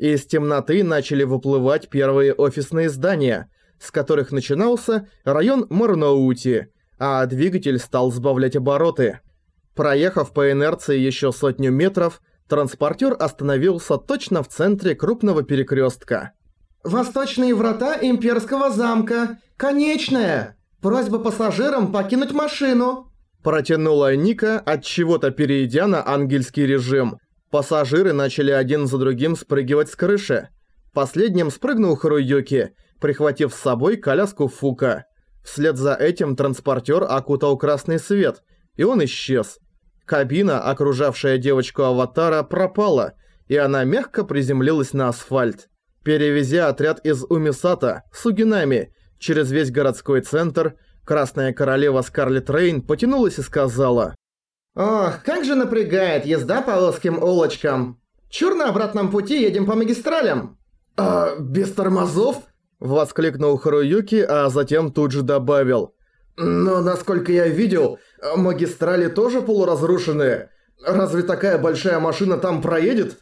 Из темноты начали выплывать первые офисные здания, с которых начинался район Марноути, а двигатель стал сбавлять обороты. Проехав по инерции еще сотню метров, транспортер остановился точно в центре крупного перекрестка. «Восточные врата Имперского замка! Конечная! Просьба пассажирам покинуть машину!» Протянула Ника, от чего-то перейдя на ангельский режим. Пассажиры начали один за другим спрыгивать с крыши. Последним спрыгнул Харуюки, прихватив с собой коляску Фука. Вслед за этим транспортер окутал красный свет, и он исчез. Кабина, окружавшая девочку-аватара, пропала, и она мягко приземлилась на асфальт. Перевезя отряд из Умисата, Сугинами, через весь городской центр, Красная Королева Скарлетт Рейн потянулась и сказала «Ох, как же напрягает езда по узким улочкам! Чур на обратном пути едем по магистралям!» «А, без тормозов?» – воскликнул Харуюки, а затем тут же добавил «Но, насколько я видел, магистрали тоже полуразрушенные. Разве такая большая машина там проедет?»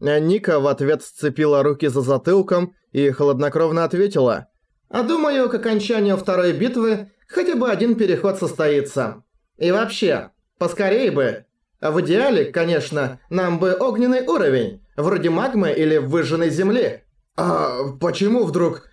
Ника в ответ сцепила руки за затылком и хладнокровно ответила. «А думаю, к окончанию второй битвы хотя бы один переход состоится. И вообще, поскорей бы. В идеале, конечно, нам бы огненный уровень, вроде магмы или выжженной земли». «А почему вдруг...»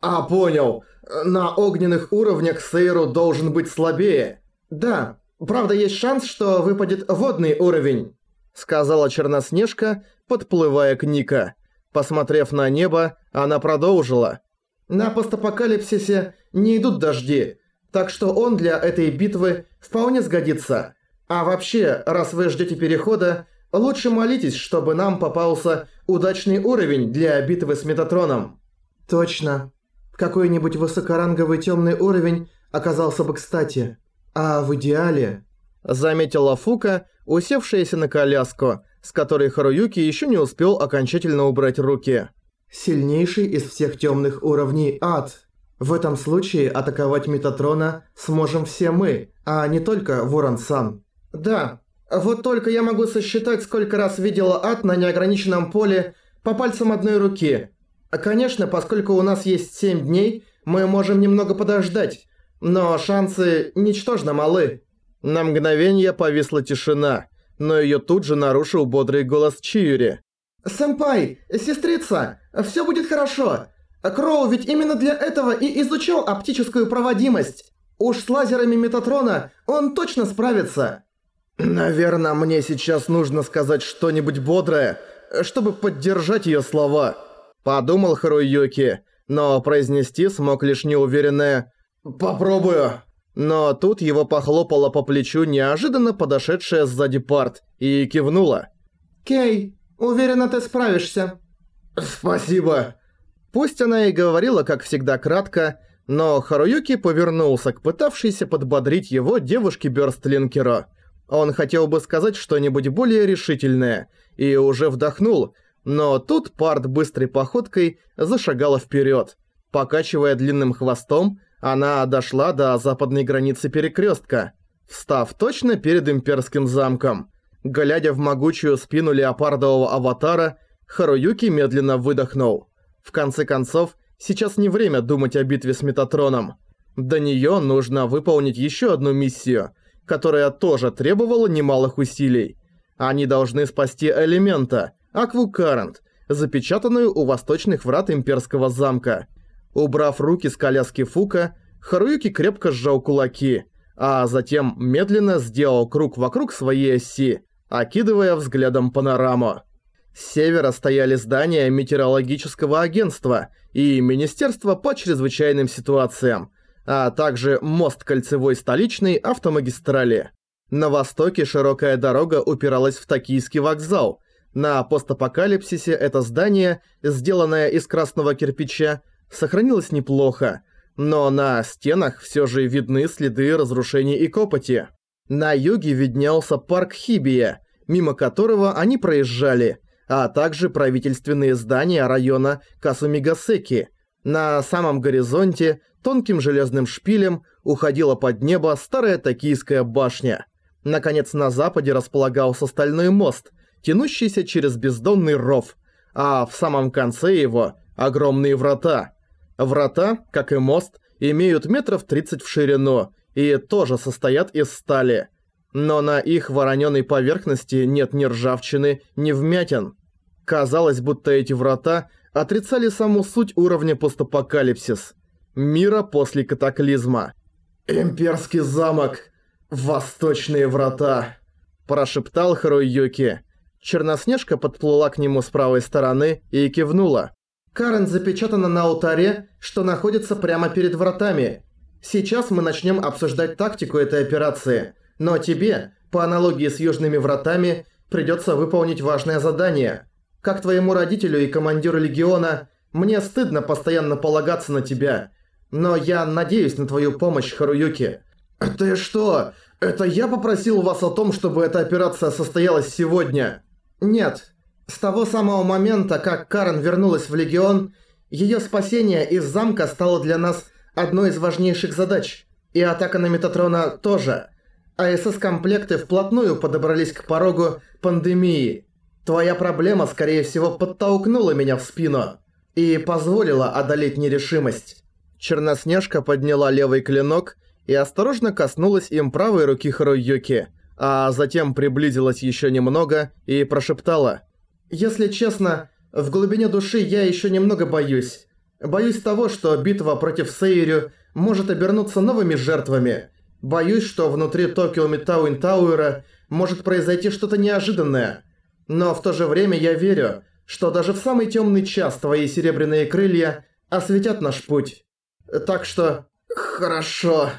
«А, понял. На огненных уровнях Сейру должен быть слабее». «Да, правда есть шанс, что выпадет водный уровень», сказала Черноснежка, подплывая к Ника. Посмотрев на небо, она продолжила. «На постапокалипсисе не идут дожди, так что он для этой битвы вполне сгодится. А вообще, раз вы ждете перехода, лучше молитесь, чтобы нам попался удачный уровень для битвы с Метатроном». «Точно. Какой-нибудь высокоранговый темный уровень оказался бы кстати. А в идеале...» Заметила Фука, усевшаяся на коляску, с которой Харуюки еще не успел окончательно убрать руки. «Сильнейший из всех темных уровней ад. В этом случае атаковать Метатрона сможем все мы, а не только Ворон-сан». «Да, вот только я могу сосчитать, сколько раз видела ад на неограниченном поле по пальцам одной руки. Конечно, поскольку у нас есть 7 дней, мы можем немного подождать, но шансы ничтожно малы». На мгновение повисла тишина – но её тут же нарушил бодрый голос Чиюри. «Сэмпай, сестрица, всё будет хорошо. Кроу ведь именно для этого и изучал оптическую проводимость. Уж с лазерами Метатрона он точно справится». «Наверное, мне сейчас нужно сказать что-нибудь бодрое, чтобы поддержать её слова», – подумал Харуюки, но произнести смог лишь неуверенное «Попробую». Но тут его похлопала по плечу неожиданно подошедшая сзади парт и кивнула. «Кей, уверена, ты справишься». «Спасибо». Пусть она и говорила, как всегда, кратко, но Харуюки повернулся к пытавшейся подбодрить его девушке Бёрстлинкеру. Он хотел бы сказать что-нибудь более решительное и уже вдохнул, но тут парт быстрой походкой зашагала вперед, покачивая длинным хвостом она дошла до западной границы перекрестка, встав точно перед имперским замком. Глядя в могучую спину леопардового аватара, Харуюки медленно выдохнул. В конце концов, сейчас не время думать о битве с Метатроном. До неё нужно выполнить ещё одну миссию, которая тоже требовала немалых усилий. Они должны спасти элемента, Аквукарант, запечатанную у восточных врат имперского замка. Убрав руки с коляски Фука, Харуюки крепко сжал кулаки, а затем медленно сделал круг вокруг своей оси, окидывая взглядом панораму. С севера стояли здания метеорологического агентства и Министерства по чрезвычайным ситуациям, а также мост кольцевой столичной автомагистрали. На востоке широкая дорога упиралась в Токийский вокзал. На постапокалипсисе это здание, сделанное из красного кирпича, сохранилось неплохо, но на стенах все же видны следы разрушений и копоти. На юге виднелся парк Хибия, мимо которого они проезжали, а также правительственные здания района Касумигасеки. На самом горизонте тонким железным шпилем уходила под небо старая токийская башня. Наконец на западе располагался стальной мост, тянущийся через бездонный ров – а в самом конце его огромные врата. Врата, как и мост, имеют метров 30 в ширину и тоже состоят из стали. Но на их вороненой поверхности нет ни ржавчины, ни вмятин. Казалось, будто эти врата отрицали саму суть уровня постапокалипсис. Мира после катаклизма. «Имперский замок! Восточные врата!» Прошептал Харуюки. Черноснежка подплыла к нему с правой стороны и кивнула. «Карен запечатана на алтаре, что находится прямо перед вратами. Сейчас мы начнем обсуждать тактику этой операции, но тебе, по аналогии с Южными вратами, придется выполнить важное задание. Как твоему родителю и командиру Легиона, мне стыдно постоянно полагаться на тебя, но я надеюсь на твою помощь, Харуюки». «Ты что? Это я попросил вас о том, чтобы эта операция состоялась сегодня?» Нет. С того самого момента, как Карен вернулась в Легион, ее спасение из замка стало для нас одной из важнейших задач. И атака на Метатрона тоже. АСС-комплекты вплотную подобрались к порогу пандемии. Твоя проблема, скорее всего, подтолкнула меня в спину и позволила одолеть нерешимость. Черноснежка подняла левый клинок и осторожно коснулась им правой руки Харуюки – а затем приблизилась еще немного и прошептала. «Если честно, в глубине души я еще немного боюсь. Боюсь того, что битва против Сейрю может обернуться новыми жертвами. Боюсь, что внутри Токио Метауин Тауэра может произойти что-то неожиданное. Но в то же время я верю, что даже в самый темный час твои серебряные крылья осветят наш путь. Так что... Хорошо.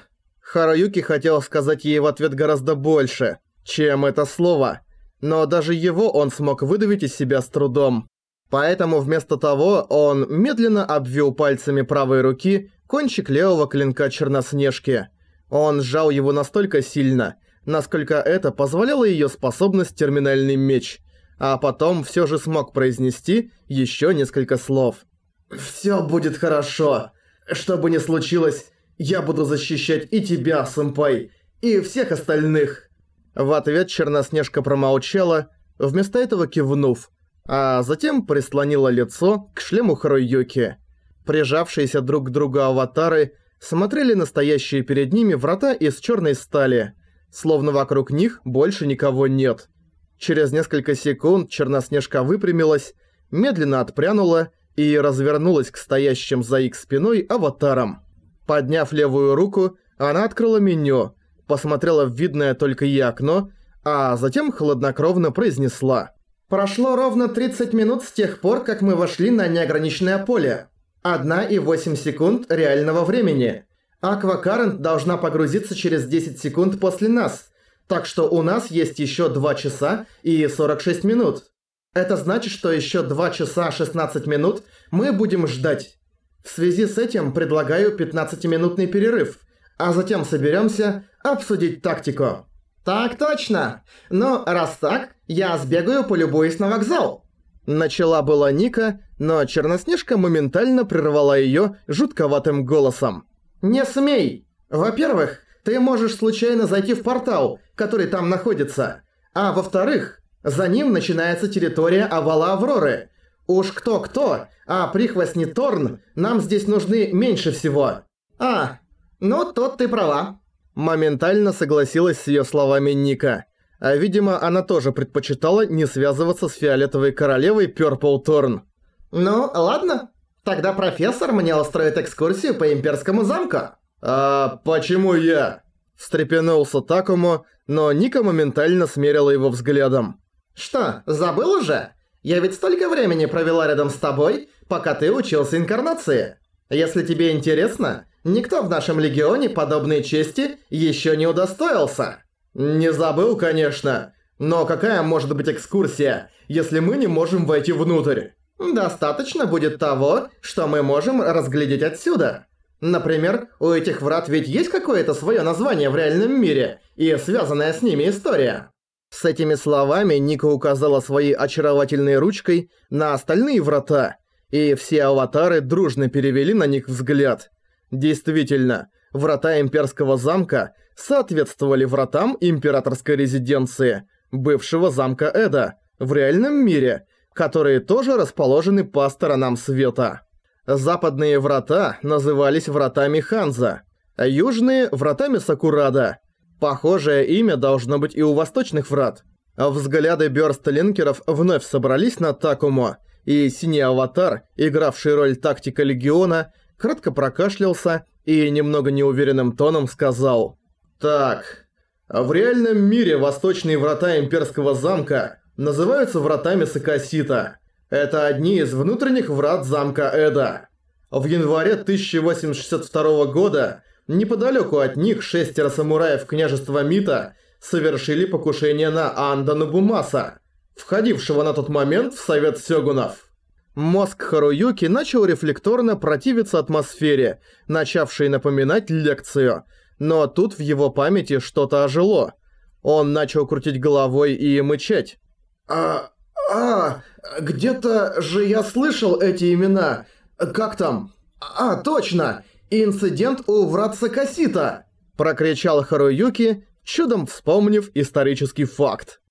Харуюки хотел сказать ей в ответ гораздо больше, чем это слово, но даже его он смог выдавить из себя с трудом. Поэтому вместо того он медленно обвил пальцами правой руки кончик левого клинка Черноснежки. Он сжал его настолько сильно, насколько это позволяло ее способность терминальный меч, а потом все же смог произнести еще несколько слов. «Все будет хорошо. Что бы ни случилось, я буду защищать и тебя, сэмпай, и всех остальных!» В ответ Черноснежка промолчала, вместо этого кивнув, а затем прислонила лицо к шлему Харуюки. Прижавшиеся друг к другу аватары смотрели настоящие перед ними врата из черной стали, словно вокруг них больше никого нет. Через несколько секунд Черноснежка выпрямилась, медленно отпрянула и развернулась к стоящим за их спиной аватарам. Подняв левую руку, она открыла меню, посмотрела в видное только ей окно, а затем хладнокровно произнесла. «Прошло ровно 30 минут с тех пор, как мы вошли на неограниченное поле. 1,8 секунд реального времени. Аквакарент должна погрузиться через 10 секунд после нас, так что у нас есть еще 2 часа и 46 минут. Это значит, что еще 2 часа 16 минут мы будем ждать. В связи с этим предлагаю 15-минутный перерыв, а затем соберемся обсудить тактику. Так точно. Но раз так, я сбегаю полюбуюсь на вокзал. Начала была Ника, но Черноснежка моментально прервала её жутковатым голосом. «Не смей! Во-первых, ты можешь случайно зайти в портал, который там находится. А во-вторых, за ним начинается территория овала Авроры. Уж кто-кто, а прихвостни Торн нам здесь нужны меньше всего. А, ну тут ты права. Моментально согласилась с её словами Ника. А видимо, она тоже предпочитала не связываться с фиолетовой королевой Пёрпл Торн. Ну, ладно. Тогда профессор мне устроит экскурсию по имперскому замку. А почему я? Встрепенулся Такому, но Ника моментально смерила его взглядом. Что, забыл уже? Я ведь столько времени провела рядом с тобой, пока ты учился инкарнации. Если тебе интересно, никто в нашем легионе подобной чести еще не удостоился. Не забыл, конечно. Но какая может быть экскурсия, если мы не можем войти внутрь? Достаточно будет того, что мы можем разглядеть отсюда. Например, у этих врат ведь есть какое-то свое название в реальном мире и связанная с ними история. С этими словами Ника указала своей очаровательной ручкой на остальные врата, и все аватары дружно перевели на них взгляд. Действительно, врата имперского замка соответствовали вратам императорской резиденции, бывшего замка Эда, в реальном мире, которые тоже расположены по сторонам света. Западные врата назывались вратами Ханза, а южные – вратами Сакурада. Похожее имя должно быть и у восточных врат. Взгляды бёрстлинкеров вновь собрались на Такумо, и синий аватар, игравший роль тактика Легиона, кратко прокашлялся и немного неуверенным тоном сказал «Так, в реальном мире восточные врата Имперского замка называются вратами Сакасита». Это одни из внутренних врат замка Эда. В январе 1862 года неподалеку от них шестеро самураев княжества Мита совершили покушение на Анда Набумаса, входившего на тот момент в Совет Сёгунов. Мозг Харуюки начал рефлекторно противиться атмосфере, начавшей напоминать лекцию, но тут в его памяти что-то ожило. Он начал крутить головой и мычать. «А... а... где-то же я слышал эти имена. Как там? А, точно! Инцидент у врат Сакасита!» Прокричал Харуюки, чудом вспомнив исторический факт.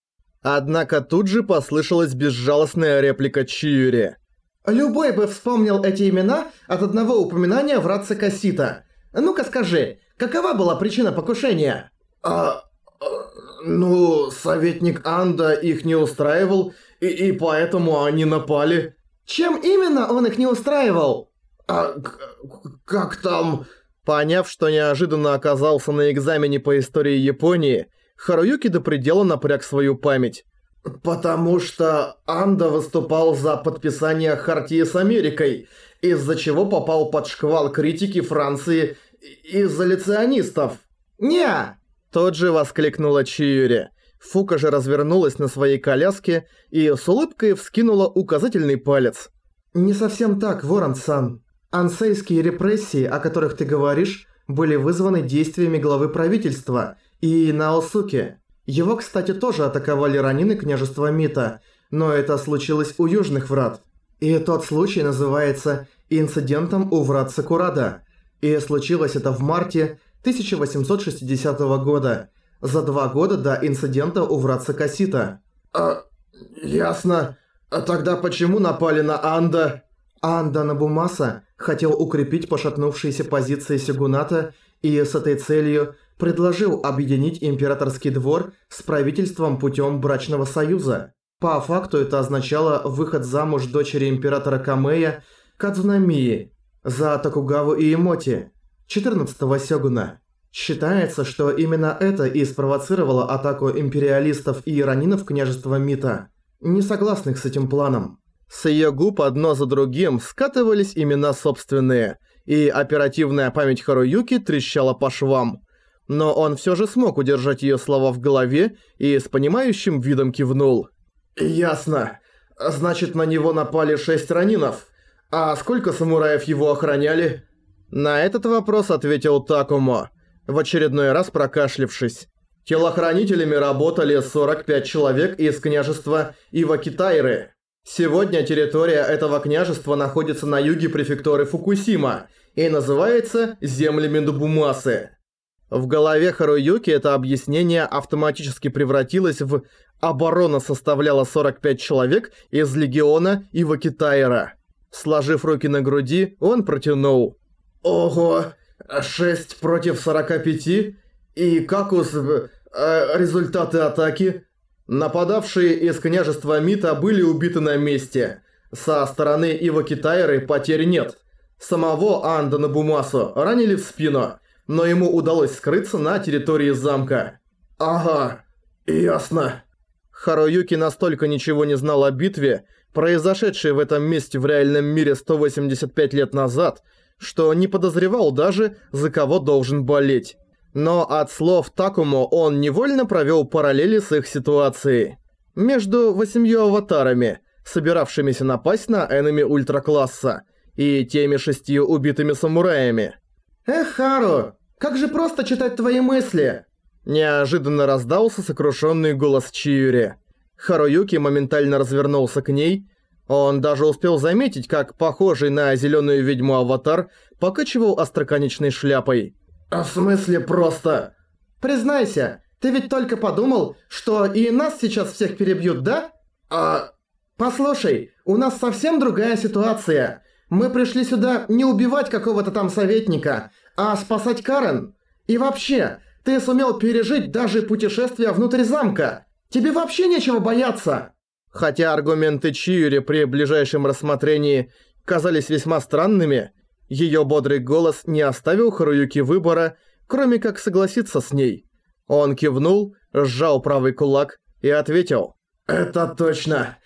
Однако тут же послышалась безжалостная реплика Чиюри. «Любой бы вспомнил эти имена от одного упоминания врат Сакасита. Ну-ка скажи, какова была причина покушения?» «А... ну, советник Анда их не устраивал, и, и поэтому они напали». Чем именно он их не устраивал? А как там... Поняв, что неожиданно оказался на экзамене по истории Японии, Харуюки до предела напряг свою память. «Потому что Анда выступал за подписание Хартии с Америкой, из-за чего попал под шквал критики Франции изоляционистов». «Не!» Тот же воскликнула Чиюри. Фука же развернулась на своей коляске и с улыбкой вскинула указательный палец. «Не совсем так, Ворон-сан. Ансейские репрессии, о которых ты говоришь, были вызваны действиями главы правительства и Наосуки. Его, кстати, тоже атаковали ранины княжества Мита, но это случилось у Южных Врат. И тот случай называется «инцидентом у Врат Сакурада». И случилось это в марте 1860 года – за два года до инцидента у врат Кассита. А, ясно. А тогда почему напали на Анда? Анда Набумаса хотел укрепить пошатнувшиеся позиции Сигуната и с этой целью предложил объединить императорский двор с правительством путем брачного союза. По факту это означало выход замуж дочери императора Камея Кадзунамии за Токугаву и Имоти, 14-го сёгуна. Считается, что именно это и спровоцировало атаку империалистов и иранинов княжества Мита, не согласных с этим планом. С её губ одно за другим скатывались имена собственные, и оперативная память Харуюки трещала по швам. Но он всё же смог удержать её слова в голове и с понимающим видом кивнул. «Ясно. Значит, на него напали шесть ранинов. А сколько самураев его охраняли?» На этот вопрос ответил Такумо в очередной раз прокашлившись. Телохранителями работали 45 человек из княжества Ивакитайры. Сегодня территория этого княжества находится на юге префектуры Фукусима и называется землями Дубумасы. В голове Харуюки это объяснение автоматически превратилось в «оборона составляла 45 человек из легиона Ивакитайра». Сложив руки на груди, он протянул. «Ого, 6 против 45? И как у... Э, результаты атаки? Нападавшие из княжества Мита были убиты на месте. Со стороны Ива Китайры потерь нет. Самого Анда Набумасу ранили в спину, но ему удалось скрыться на территории замка. Ага, ясно. Харуюки настолько ничего не знал о битве, произошедшей в этом месте в реальном мире 185 лет назад, что не подозревал даже, за кого должен болеть. Но от слов Такому он невольно провел параллели с их ситуацией. Между восемью аватарами, собиравшимися напасть на энеми ультракласса, и теми шестью убитыми самураями. «Эх, Хару, как же просто читать твои мысли!» Неожиданно раздался сокрушенный голос Чиюри. Харуюки моментально развернулся к ней он даже успел заметить, как похожий на зеленую ведьму аватар покачивал остроконечной шляпой. «А в смысле просто?» «Признайся, ты ведь только подумал, что и нас сейчас всех перебьют, да?» «А... «Послушай, у нас совсем другая ситуация. Мы пришли сюда не убивать какого-то там советника, а спасать Карен. И вообще, ты сумел пережить даже путешествие внутрь замка. Тебе вообще нечего бояться!» Хотя аргументы Чиури при ближайшем рассмотрении казались весьма странными, её бодрый голос не оставил Харуюки выбора, кроме как согласиться с ней. Он кивнул, сжал правый кулак и ответил. «Это точно.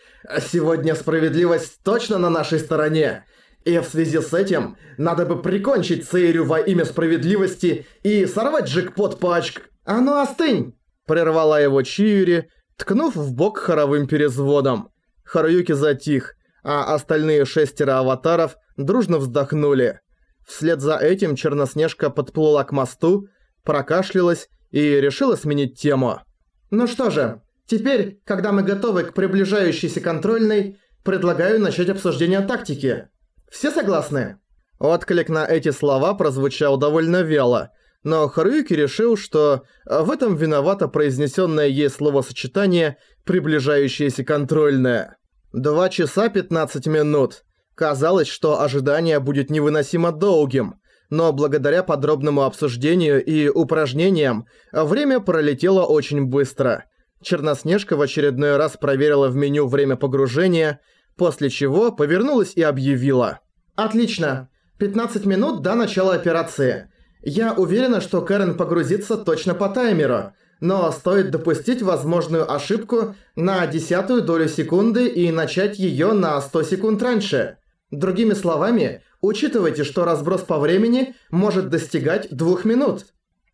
Сегодня справедливость точно на нашей стороне. И в связи с этим надо бы прикончить Сейрю во имя справедливости и сорвать джекпот по очк... А ну остынь!» Прервала его Чиури, ткнув в бок хоровым перезводом. Харуюки затих, а остальные шестеро аватаров дружно вздохнули. Вслед за этим Черноснежка подплыла к мосту, прокашлялась и решила сменить тему. «Ну что же, теперь, когда мы готовы к приближающейся контрольной, предлагаю начать обсуждение тактики. Все согласны?» Отклик на эти слова прозвучал довольно вяло, но Харуюки решил, что в этом виновато произнесенное ей словосочетание «приближающееся контрольное». Два часа 15 минут. Казалось, что ожидание будет невыносимо долгим, но благодаря подробному обсуждению и упражнениям время пролетело очень быстро. Черноснежка в очередной раз проверила в меню время погружения, после чего повернулась и объявила. «Отлично. 15 минут до начала операции. Я уверена, что Кэрен погрузится точно по таймеру, но стоит допустить возможную ошибку на десятую долю секунды и начать её на 100 секунд раньше. Другими словами, учитывайте, что разброс по времени может достигать двух минут.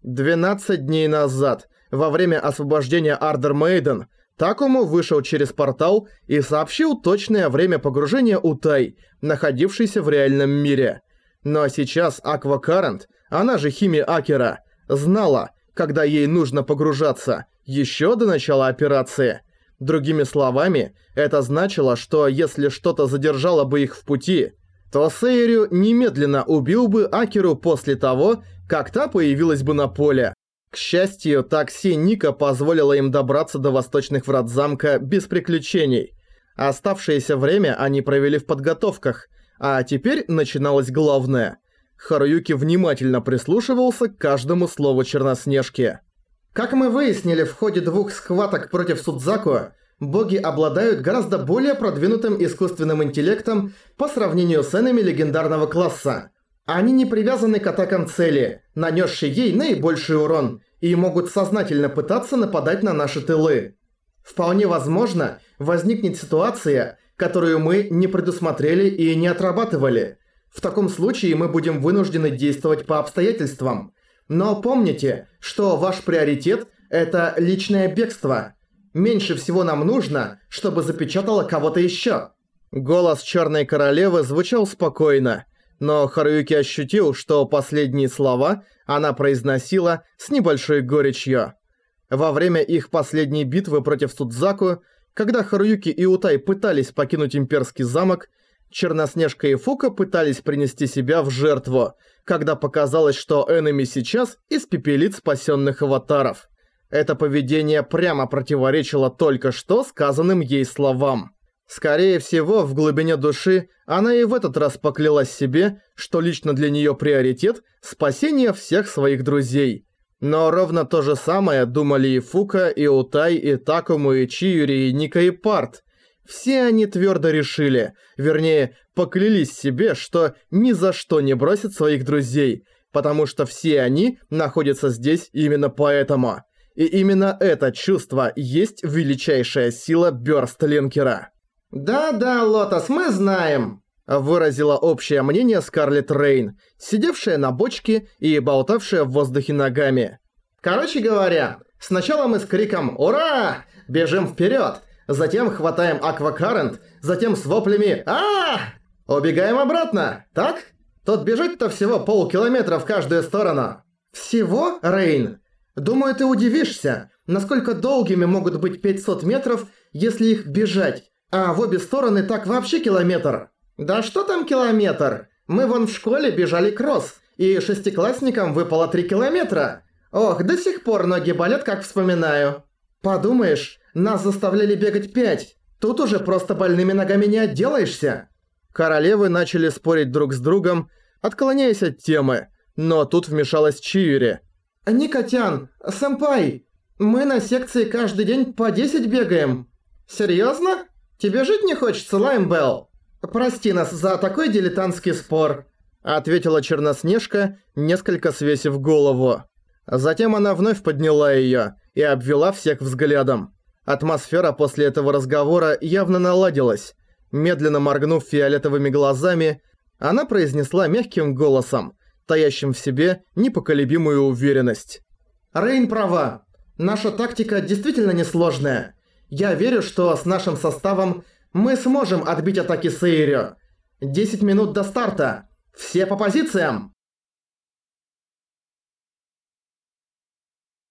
12 дней назад, во время освобождения Ардер Мейден, Такому вышел через портал и сообщил точное время погружения Утай, находившейся в реальном мире. Но сейчас Аква Карент, она же Хими Акера, знала, когда ей нужно погружаться, еще до начала операции. Другими словами, это значило, что если что-то задержало бы их в пути, то Сейрю немедленно убил бы Акеру после того, как та появилась бы на поле. К счастью, такси Ника позволило им добраться до восточных врат замка без приключений. Оставшееся время они провели в подготовках, а теперь начиналось главное. Харуюки внимательно прислушивался к каждому слову Черноснежки. Как мы выяснили в ходе двух схваток против Судзаку, боги обладают гораздо более продвинутым искусственным интеллектом по сравнению с энами легендарного класса. Они не привязаны к атакам цели, нанесшей ей наибольший урон, и могут сознательно пытаться нападать на наши тылы. Вполне возможно, возникнет ситуация, которую мы не предусмотрели и не отрабатывали. В таком случае мы будем вынуждены действовать по обстоятельствам – но помните, что ваш приоритет – это личное бегство. Меньше всего нам нужно, чтобы запечатало кого-то еще. Голос Черной Королевы звучал спокойно, но Харуюки ощутил, что последние слова она произносила с небольшой горечью. Во время их последней битвы против Судзаку, когда Харуюки и Утай пытались покинуть имперский замок, Черноснежка и Фука пытались принести себя в жертву, когда показалось, что Эннами сейчас испепелит спасенных аватаров. Это поведение прямо противоречило только что сказанным ей словам. Скорее всего, в глубине души она и в этот раз поклялась себе, что лично для нее приоритет – спасение всех своих друзей. Но ровно то же самое думали и Фука, и Утай, и Такому, и Чиюри, и Ника, и Парт – все они твердо решили, вернее, поклялись себе, что ни за что не бросят своих друзей, потому что все они находятся здесь именно поэтому. И именно это чувство есть величайшая сила Бёрстлинкера. «Да-да, Лотос, мы знаем», – выразила общее мнение Скарлетт Рейн, сидевшая на бочке и болтавшая в воздухе ногами. «Короче говоря, сначала мы с криком «Ура!» бежим вперед, затем хватаем аквакарент, затем с воплями а, Убегаем обратно, так? Тут бежать-то всего полкилометра в каждую сторону. Всего, Рейн? Думаю, ты удивишься, насколько долгими могут быть 500 метров, если их бежать. А в обе стороны так вообще километр. Да что там километр? Мы вон в школе бежали кросс, и шестиклассникам выпало 3 километра. Ох, до сих пор ноги болят, как вспоминаю. Подумаешь, нас заставляли бегать пять. Тут уже просто больными ногами не отделаешься. Королевы начали спорить друг с другом, отклоняясь от темы, но тут вмешалась Чиури. «Никотян, сэмпай, мы на секции каждый день по 10 бегаем. Серьёзно? Тебе жить не хочется, Лаймбелл? Прости нас за такой дилетантский спор», ответила Черноснежка, несколько свесив голову. Затем она вновь подняла её и обвела всех взглядом. Атмосфера после этого разговора явно наладилась. Медленно моргнув фиолетовыми глазами, она произнесла мягким голосом, таящим в себе непоколебимую уверенность. «Рейн права. Наша тактика действительно несложная. Я верю, что с нашим составом мы сможем отбить атаки Сейрё. 10 минут до старта. Все по позициям!»